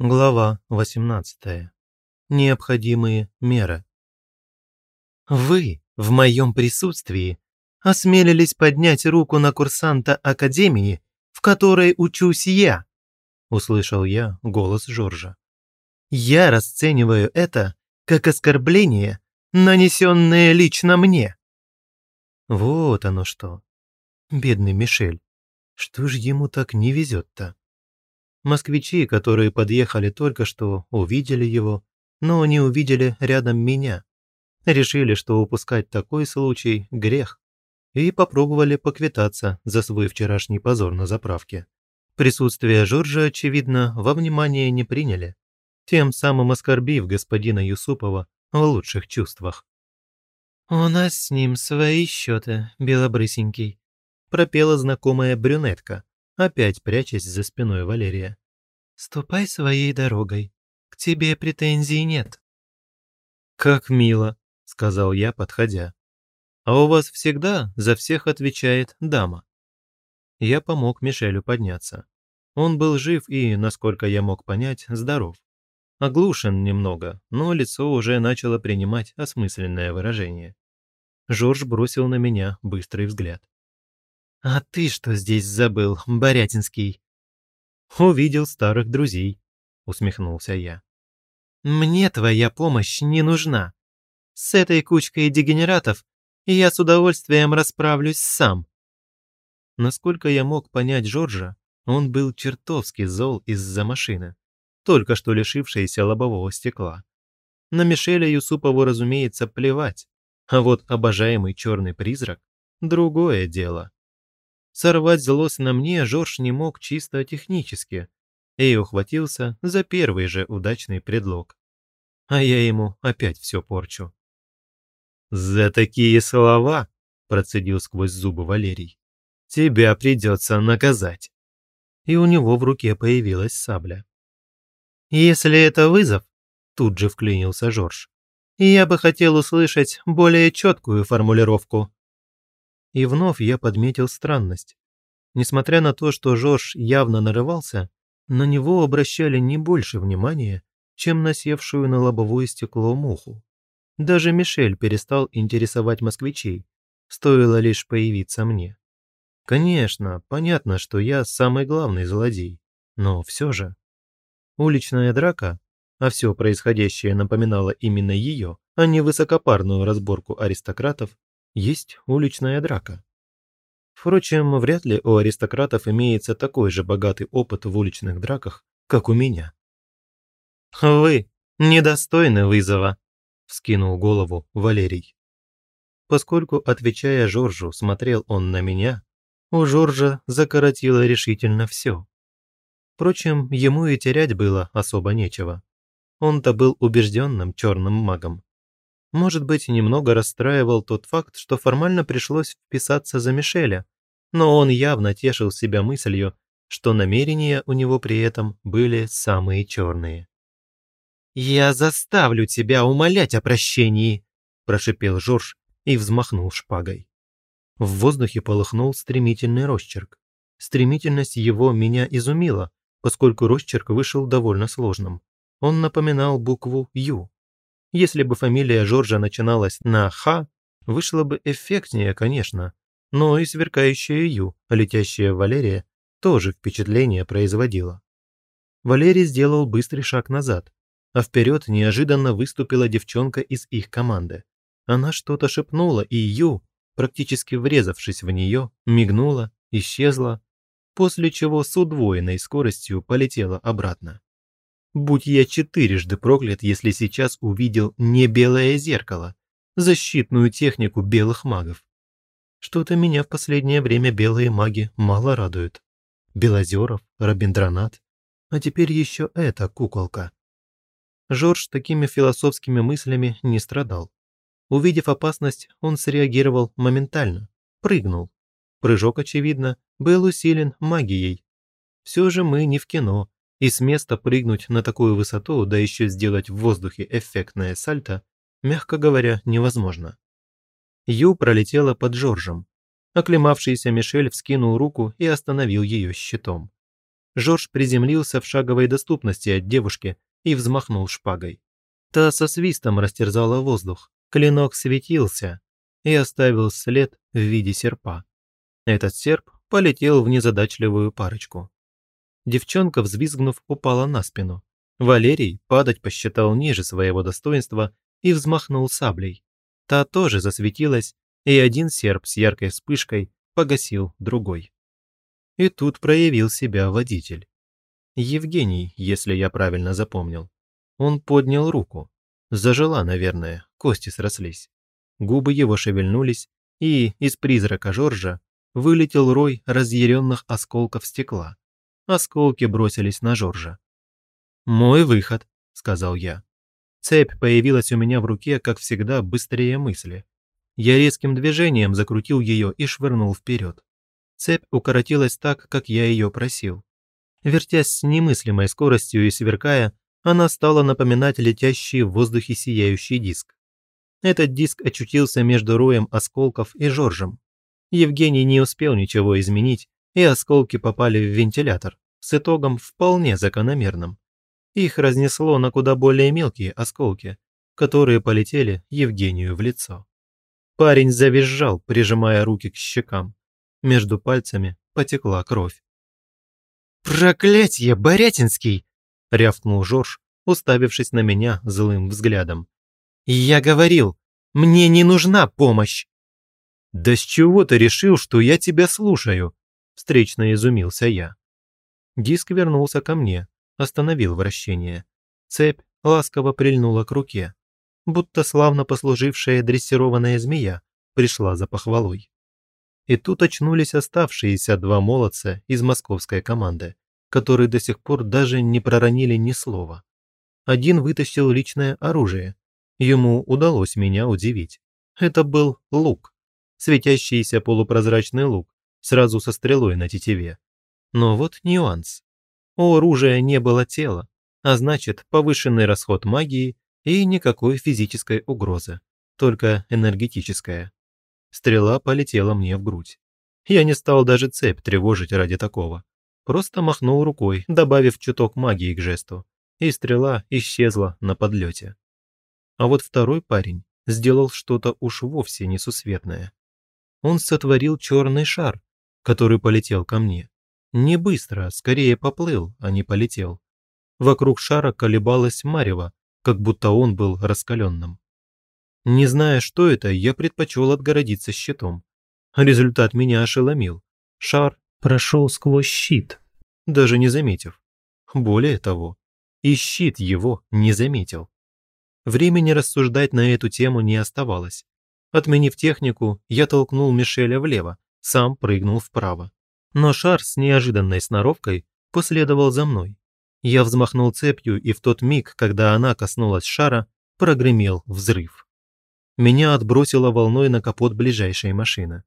Глава 18. Необходимые меры. Вы в моем присутствии осмелились поднять руку на курсанта академии, в которой учусь я, услышал я голос Жоржа. Я расцениваю это как оскорбление, нанесенное лично мне. Вот оно что. Бедный Мишель. Что ж ему так не везет-то? Москвичи, которые подъехали только что, увидели его, но не увидели рядом меня. Решили, что упускать такой случай – грех, и попробовали поквитаться за свой вчерашний позор на заправке. Присутствие Жоржа, очевидно, во внимание не приняли, тем самым оскорбив господина Юсупова в лучших чувствах. «У нас с ним свои счеты, белобрысенький», пропела знакомая брюнетка, опять прячась за спиной Валерия. «Ступай своей дорогой. К тебе претензий нет». «Как мило», — сказал я, подходя. «А у вас всегда за всех отвечает дама». Я помог Мишелю подняться. Он был жив и, насколько я мог понять, здоров. Оглушен немного, но лицо уже начало принимать осмысленное выражение. Жорж бросил на меня быстрый взгляд. «А ты что здесь забыл, Борятинский?» «Увидел старых друзей», — усмехнулся я. «Мне твоя помощь не нужна. С этой кучкой дегенератов я с удовольствием расправлюсь сам». Насколько я мог понять Жоржа, он был чертовски зол из-за машины, только что лишившейся лобового стекла. На Мишеля Юсупову, разумеется, плевать, а вот обожаемый черный призрак – другое дело. Сорвать злость на мне Жорж не мог чисто технически и ухватился за первый же удачный предлог. А я ему опять все порчу. «За такие слова», – процедил сквозь зубы Валерий, – «тебя придется наказать». И у него в руке появилась сабля. «Если это вызов», – тут же вклинился Жорж, – «я бы хотел услышать более четкую формулировку». И вновь я подметил странность. Несмотря на то, что Жорж явно нарывался, на него обращали не больше внимания, чем на севшую на лобовое стекло муху. Даже Мишель перестал интересовать москвичей, стоило лишь появиться мне. Конечно, понятно, что я самый главный злодей, но все же. Уличная драка, а все происходящее напоминало именно ее, а не высокопарную разборку аристократов, есть уличная драка. Впрочем, вряд ли у аристократов имеется такой же богатый опыт в уличных драках, как у меня. «Вы недостойны вызова», – вскинул голову Валерий. Поскольку, отвечая Жоржу, смотрел он на меня, у Жоржа закоротило решительно все. Впрочем, ему и терять было особо нечего. Он-то был убежденным черным магом. Может быть, немного расстраивал тот факт, что формально пришлось вписаться за Мишеля, но он явно тешил себя мыслью, что намерения у него при этом были самые черные. «Я заставлю тебя умолять о прощении!» – прошипел Жорж и взмахнул шпагой. В воздухе полыхнул стремительный росчерк. Стремительность его меня изумила, поскольку росчерк вышел довольно сложным. Он напоминал букву «Ю». Если бы фамилия Жоржа начиналась на «Х», вышло бы эффектнее, конечно, но и сверкающая «Ю», летящая Валерия, тоже впечатление производила. Валерий сделал быстрый шаг назад, а вперед неожиданно выступила девчонка из их команды. Она что-то шепнула, и Ю, практически врезавшись в нее, мигнула, исчезла, после чего с удвоенной скоростью полетела обратно. Будь я четырежды проклят, если сейчас увидел не белое зеркало, защитную технику белых магов. Что-то меня в последнее время белые маги мало радуют. Белозеров, Робиндранат, а теперь еще эта куколка. Жорж такими философскими мыслями не страдал. Увидев опасность, он среагировал моментально, прыгнул. Прыжок, очевидно, был усилен магией. Все же мы не в кино, и с места прыгнуть на такую высоту, да еще сделать в воздухе эффектное сальто, мягко говоря, невозможно. Ю пролетела под Жоржем. Оклемавшийся Мишель вскинул руку и остановил ее щитом. Жорж приземлился в шаговой доступности от девушки и взмахнул шпагой. Та со свистом растерзала воздух, клинок светился и оставил след в виде серпа. Этот серп полетел в незадачливую парочку. Девчонка, взвизгнув, упала на спину. Валерий падать посчитал ниже своего достоинства и взмахнул саблей. Та тоже засветилась, и один серп с яркой вспышкой погасил другой. И тут проявил себя водитель. Евгений, если я правильно запомнил. Он поднял руку. Зажила, наверное, кости срослись. Губы его шевельнулись, и из призрака Жоржа вылетел рой разъяренных осколков стекла. Осколки бросились на Жоржа. «Мой выход», — сказал я. Цепь появилась у меня в руке, как всегда, быстрее мысли. Я резким движением закрутил ее и швырнул вперед. Цепь укоротилась так, как я ее просил. Вертясь с немыслимой скоростью и сверкая, она стала напоминать летящий в воздухе сияющий диск. Этот диск очутился между роем осколков и Жоржем. Евгений не успел ничего изменить, и осколки попали в вентилятор, с итогом вполне закономерным. Их разнесло на куда более мелкие осколки, которые полетели Евгению в лицо. Парень завизжал, прижимая руки к щекам. Между пальцами потекла кровь. «Проклятье, Борятинский!» – рявкнул Жорж, уставившись на меня злым взглядом. «Я говорил, мне не нужна помощь!» «Да с чего ты решил, что я тебя слушаю?» – встречно изумился я. Диск вернулся ко мне, остановил вращение. Цепь ласково прильнула к руке, будто славно послужившая дрессированная змея пришла за похвалой. И тут очнулись оставшиеся два молодца из московской команды, которые до сих пор даже не проронили ни слова. Один вытащил личное оружие. Ему удалось меня удивить. Это был лук. Светящийся полупрозрачный лук, сразу со стрелой на тетиве. Но вот нюанс. У оружия не было тела, а значит повышенный расход магии и никакой физической угрозы, только энергетическая. Стрела полетела мне в грудь. Я не стал даже цепь тревожить ради такого. Просто махнул рукой, добавив чуток магии к жесту, и стрела исчезла на подлете. А вот второй парень сделал что-то уж вовсе несусветное. Он сотворил черный шар, который полетел ко мне. Не быстро, скорее поплыл, а не полетел. Вокруг шара колебалась марево, как будто он был раскаленным. Не зная, что это, я предпочел отгородиться щитом. Результат меня ошеломил. Шар прошел сквозь щит, даже не заметив. Более того, и щит его не заметил. Времени рассуждать на эту тему не оставалось. Отменив технику, я толкнул Мишеля влево, сам прыгнул вправо но шар с неожиданной сноровкой последовал за мной. Я взмахнул цепью, и в тот миг, когда она коснулась шара, прогремел взрыв. Меня отбросило волной на капот ближайшей машины.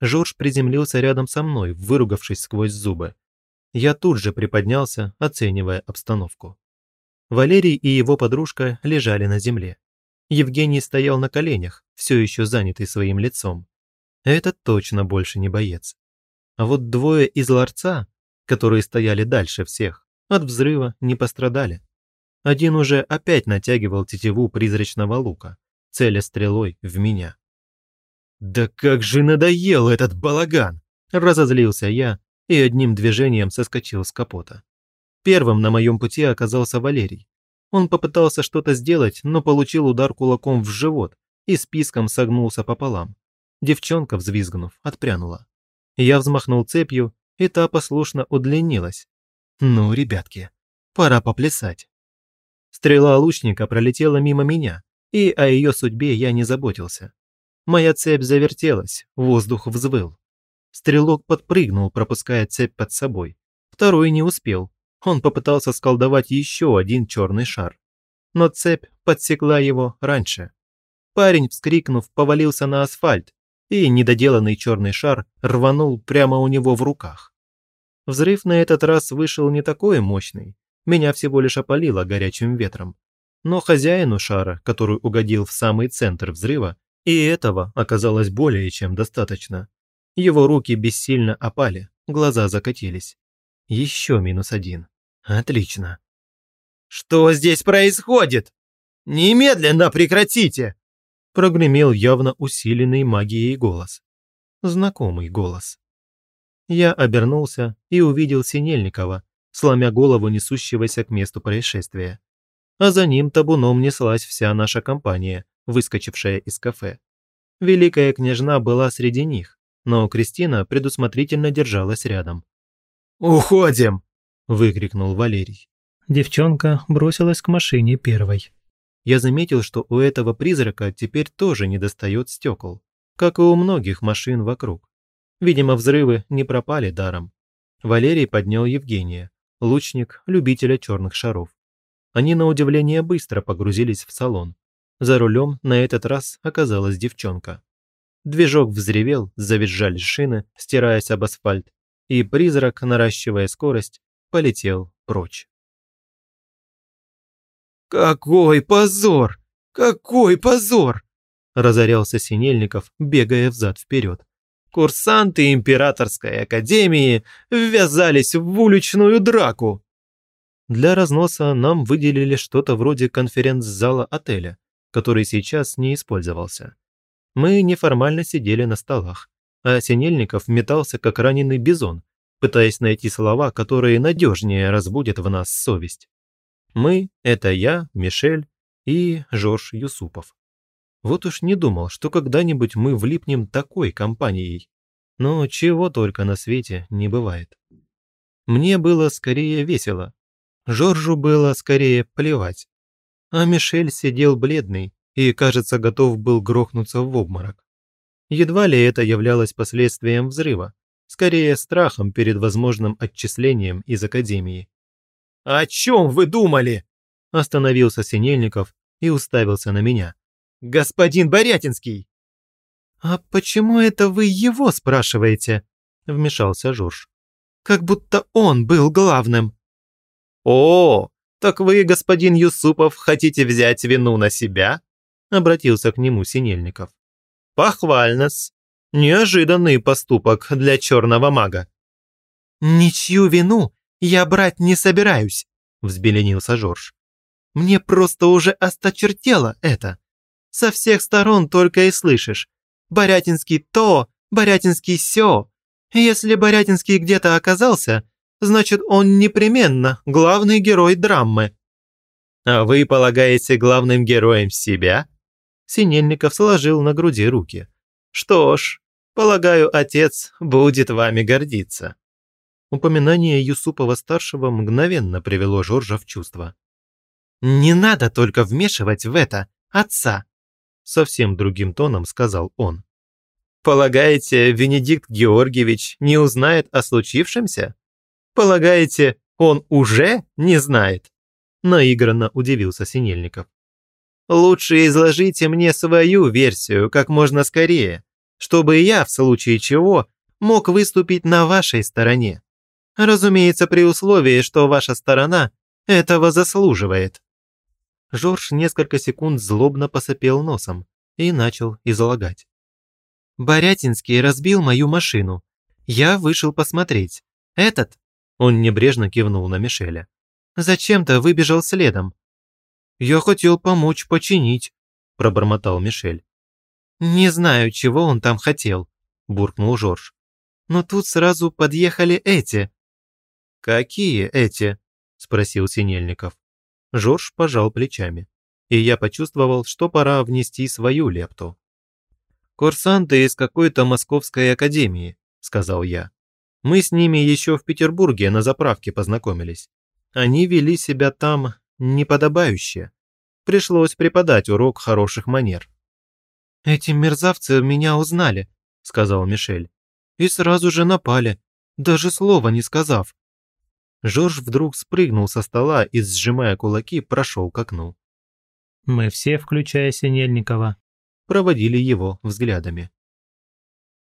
Жорж приземлился рядом со мной, выругавшись сквозь зубы. Я тут же приподнялся, оценивая обстановку. Валерий и его подружка лежали на земле. Евгений стоял на коленях, все еще занятый своим лицом. Этот точно больше не боец. А вот двое из ларца, которые стояли дальше всех, от взрыва не пострадали. Один уже опять натягивал тетиву призрачного лука, целя стрелой в меня. «Да как же надоел этот балаган!» – разозлился я и одним движением соскочил с капота. Первым на моем пути оказался Валерий. Он попытался что-то сделать, но получил удар кулаком в живот и списком согнулся пополам. Девчонка, взвизгнув, отпрянула. Я взмахнул цепью, и та послушно удлинилась. Ну, ребятки, пора поплясать. Стрела лучника пролетела мимо меня, и о ее судьбе я не заботился. Моя цепь завертелась, воздух взвыл. Стрелок подпрыгнул, пропуская цепь под собой. Второй не успел. Он попытался сколдовать еще один черный шар. Но цепь подсекла его раньше. Парень, вскрикнув, повалился на асфальт, и недоделанный черный шар рванул прямо у него в руках. Взрыв на этот раз вышел не такой мощный, меня всего лишь опалило горячим ветром. Но хозяину шара, который угодил в самый центр взрыва, и этого оказалось более чем достаточно. Его руки бессильно опали, глаза закатились. Еще минус один. Отлично. «Что здесь происходит? Немедленно прекратите!» Прогремел явно усиленный магией голос. Знакомый голос. Я обернулся и увидел Синельникова, сломя голову несущегося к месту происшествия. А за ним табуном неслась вся наша компания, выскочившая из кафе. Великая княжна была среди них, но Кристина предусмотрительно держалась рядом. «Уходим!» – выкрикнул Валерий. Девчонка бросилась к машине первой. Я заметил, что у этого призрака теперь тоже не достает стекол, как и у многих машин вокруг. Видимо, взрывы не пропали даром. Валерий поднял Евгения, лучник, любителя черных шаров. Они на удивление быстро погрузились в салон. За рулем на этот раз оказалась девчонка. Движок взревел, завизжали шины, стираясь об асфальт, и призрак, наращивая скорость, полетел прочь. «Какой позор! Какой позор!» разорялся Синельников, бегая взад-вперед. «Курсанты Императорской Академии ввязались в уличную драку!» Для разноса нам выделили что-то вроде конференц-зала отеля, который сейчас не использовался. Мы неформально сидели на столах, а Синельников метался как раненый бизон, пытаясь найти слова, которые надежнее разбудят в нас совесть. Мы – это я, Мишель и Жорж Юсупов. Вот уж не думал, что когда-нибудь мы влипнем такой компанией. Но чего только на свете не бывает. Мне было скорее весело. Жоржу было скорее плевать. А Мишель сидел бледный и, кажется, готов был грохнуться в обморок. Едва ли это являлось последствием взрыва, скорее страхом перед возможным отчислением из академии. «О чем вы думали?» Остановился Синельников и уставился на меня. «Господин Борятинский!» «А почему это вы его спрашиваете?» Вмешался Жорж. «Как будто он был главным». «О, так вы, господин Юсупов, хотите взять вину на себя?» Обратился к нему Синельников. «Похвально-с. Неожиданный поступок для черного мага». «Ничью вину «Я брать не собираюсь», – взбеленился Жорж. «Мне просто уже осточертело это. Со всех сторон только и слышишь. Борятинский то, Борятинский сё. Если Борятинский где-то оказался, значит он непременно главный герой драмы». «А вы полагаете главным героем себя?» Синельников сложил на груди руки. «Что ж, полагаю, отец будет вами гордиться». Упоминание Юсупова-старшего мгновенно привело Жоржа в чувство. «Не надо только вмешивать в это отца», совсем другим тоном сказал он. «Полагаете, Венедикт Георгиевич не узнает о случившемся? Полагаете, он уже не знает?» Наигранно удивился Синельников. «Лучше изложите мне свою версию как можно скорее, чтобы я, в случае чего, мог выступить на вашей стороне. Разумеется, при условии, что ваша сторона этого заслуживает». Жорж несколько секунд злобно посопел носом и начал излагать. «Борятинский разбил мою машину. Я вышел посмотреть. Этот...» Он небрежно кивнул на Мишеля. «Зачем-то выбежал следом». «Я хотел помочь починить», – пробормотал Мишель. «Не знаю, чего он там хотел», – буркнул Жорж. «Но тут сразу подъехали эти, «Какие эти?» – спросил Синельников. Жорж пожал плечами, и я почувствовал, что пора внести свою лепту. «Курсанты из какой-то московской академии», – сказал я. «Мы с ними еще в Петербурге на заправке познакомились. Они вели себя там неподобающе. Пришлось преподать урок хороших манер». «Эти мерзавцы меня узнали», – сказал Мишель. «И сразу же напали, даже слова не сказав. Жорж вдруг спрыгнул со стола и, сжимая кулаки, прошел к окну. Мы все, включая Синельникова, проводили его взглядами.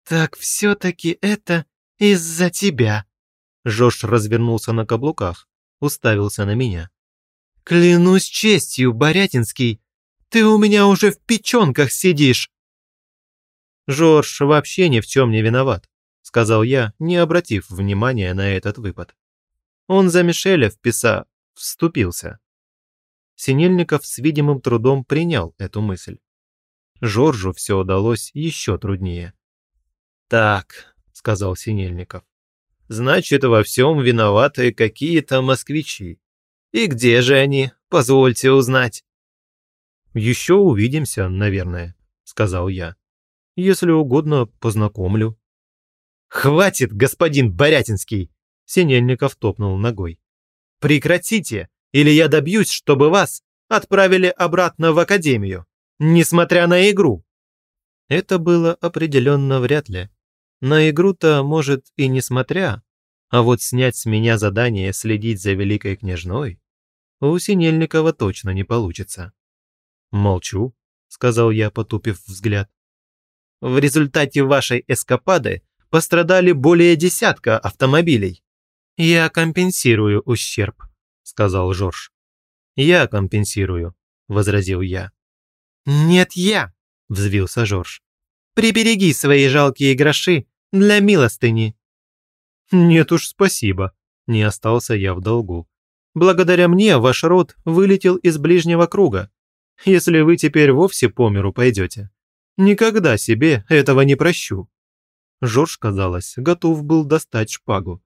«Так все-таки это из-за тебя!» Жорж развернулся на каблуках, уставился на меня. «Клянусь честью, Борятинский, ты у меня уже в печенках сидишь!» «Жорж вообще ни в чем не виноват», сказал я, не обратив внимания на этот выпад. Он за Мишеля вписа... вступился. Синельников с видимым трудом принял эту мысль. Жоржу все удалось еще труднее. «Так», — сказал Синельников, — «значит, во всем виноваты какие-то москвичи. И где же они, позвольте узнать?» «Еще увидимся, наверное», — сказал я. «Если угодно, познакомлю». «Хватит, господин Борятинский!» Синельников топнул ногой. «Прекратите, или я добьюсь, чтобы вас отправили обратно в академию, несмотря на игру». Это было определенно вряд ли. На игру-то, может, и несмотря, а вот снять с меня задание следить за великой княжной у Синельникова точно не получится. «Молчу», — сказал я, потупив взгляд. «В результате вашей эскапады пострадали более десятка автомобилей. «Я компенсирую ущерб», – сказал Жорж. «Я компенсирую», – возразил я. «Нет, я», – взвился Жорж. «Прибереги свои жалкие гроши для милостыни». «Нет уж, спасибо», – не остался я в долгу. «Благодаря мне ваш род вылетел из ближнего круга, если вы теперь вовсе по миру пойдете. Никогда себе этого не прощу». Жорж, казалось, готов был достать шпагу.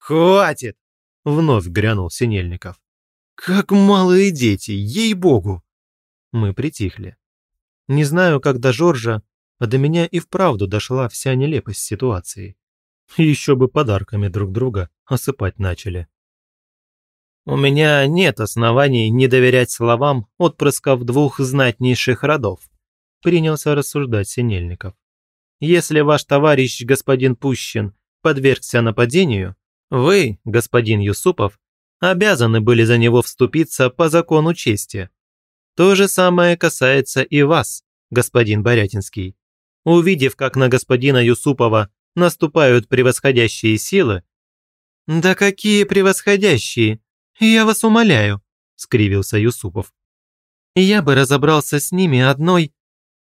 «Хватит!» – вновь грянул Синельников. «Как малые дети, ей-богу!» Мы притихли. Не знаю, как до Жоржа, а до меня и вправду дошла вся нелепость ситуации. Еще бы подарками друг друга осыпать начали. «У меня нет оснований не доверять словам отпрысков двух знатнейших родов», принялся рассуждать Синельников. Если ваш товарищ, господин Пущин, подвергся нападению, вы, господин Юсупов, обязаны были за него вступиться по закону чести. То же самое касается и вас, господин Борятинский. Увидев, как на господина Юсупова наступают превосходящие силы, «Да какие превосходящие! Я вас умоляю!» – скривился Юсупов. «Я бы разобрался с ними одной...»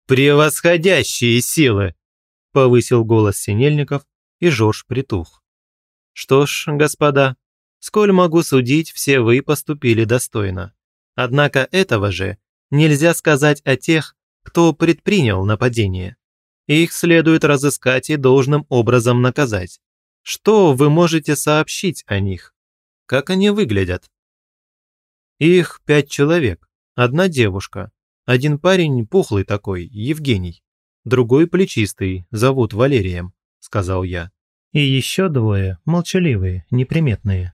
«Превосходящие силы!» повысил голос Синельников, и Жорж притух. Что ж, господа, сколь могу судить, все вы поступили достойно. Однако этого же нельзя сказать о тех, кто предпринял нападение. Их следует разыскать и должным образом наказать. Что вы можете сообщить о них? Как они выглядят? Их пять человек, одна девушка, один парень пухлый такой, Евгений другой плечистый, зовут Валерием», – сказал я. «И еще двое, молчаливые, неприметные».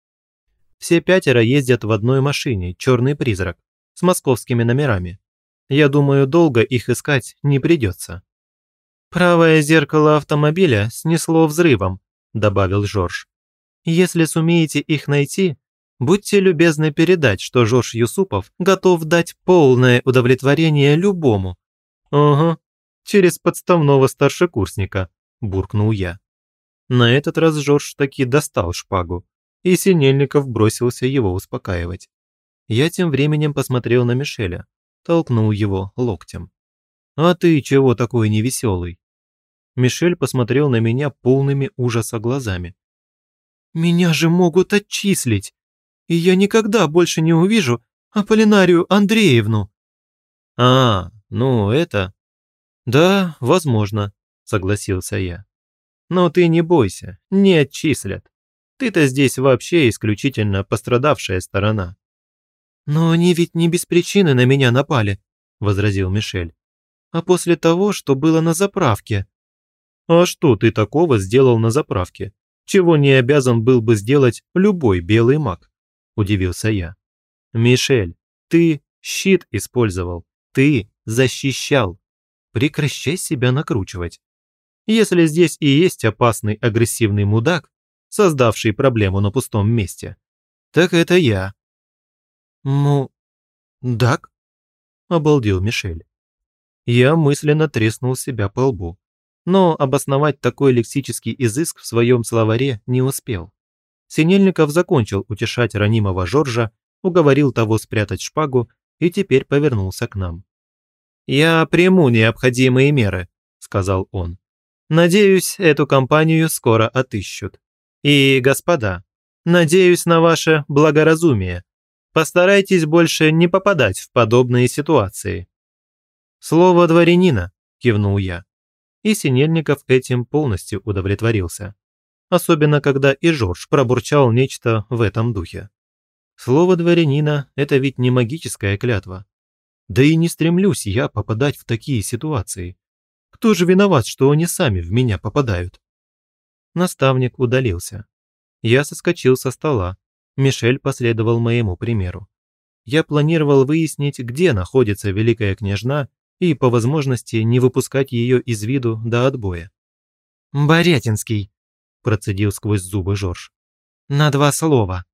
Все пятеро ездят в одной машине, черный призрак, с московскими номерами. Я думаю, долго их искать не придется. «Правое зеркало автомобиля снесло взрывом», – добавил Жорж. «Если сумеете их найти, будьте любезны передать, что Жорж Юсупов готов дать полное удовлетворение любому». «Ага, через подставного старшекурсника», – буркнул я. На этот раз Жорж таки достал шпагу, и Синельников бросился его успокаивать. Я тем временем посмотрел на Мишеля, толкнул его локтем. «А ты чего такой невеселый?» Мишель посмотрел на меня полными ужаса глазами. «Меня же могут отчислить, и я никогда больше не увижу Аполлинарию Андреевну». «А, ну это...» «Да, возможно», – согласился я. «Но ты не бойся, не отчислят. Ты-то здесь вообще исключительно пострадавшая сторона». «Но они ведь не без причины на меня напали», – возразил Мишель. «А после того, что было на заправке». «А что ты такого сделал на заправке? Чего не обязан был бы сделать любой белый маг?» – удивился я. «Мишель, ты щит использовал, ты защищал. Прекращай себя накручивать. Если здесь и есть опасный агрессивный мудак, создавший проблему на пустом месте, так это я. Ну, дак? Обалдел Мишель. Я мысленно треснул себя по лбу, но обосновать такой лексический изыск в своем словаре не успел. Синельников закончил утешать ранимого Жоржа, уговорил того спрятать шпагу и теперь повернулся к нам. «Я приму необходимые меры», – сказал он. «Надеюсь, эту компанию скоро отыщут. И, господа, Надеюсь на ваше благоразумие. Постарайтесь больше не попадать в подобные ситуации». «Слово дворянина», – кивнул я. И Синельников этим полностью удовлетворился. Особенно, когда и Жорж пробурчал нечто в этом духе. Слово дворянина – это ведь не магическая клятва. Да и не стремлюсь я попадать в такие ситуации. Кто же виноват, что они сами в меня попадают? Наставник удалился. Я соскочил со стола. Мишель последовал моему примеру. Я планировал выяснить, где находится Великая Княжна и, по возможности, не выпускать ее из виду до отбоя. «Борятинский», – процедил сквозь зубы Жорж. «На два слова».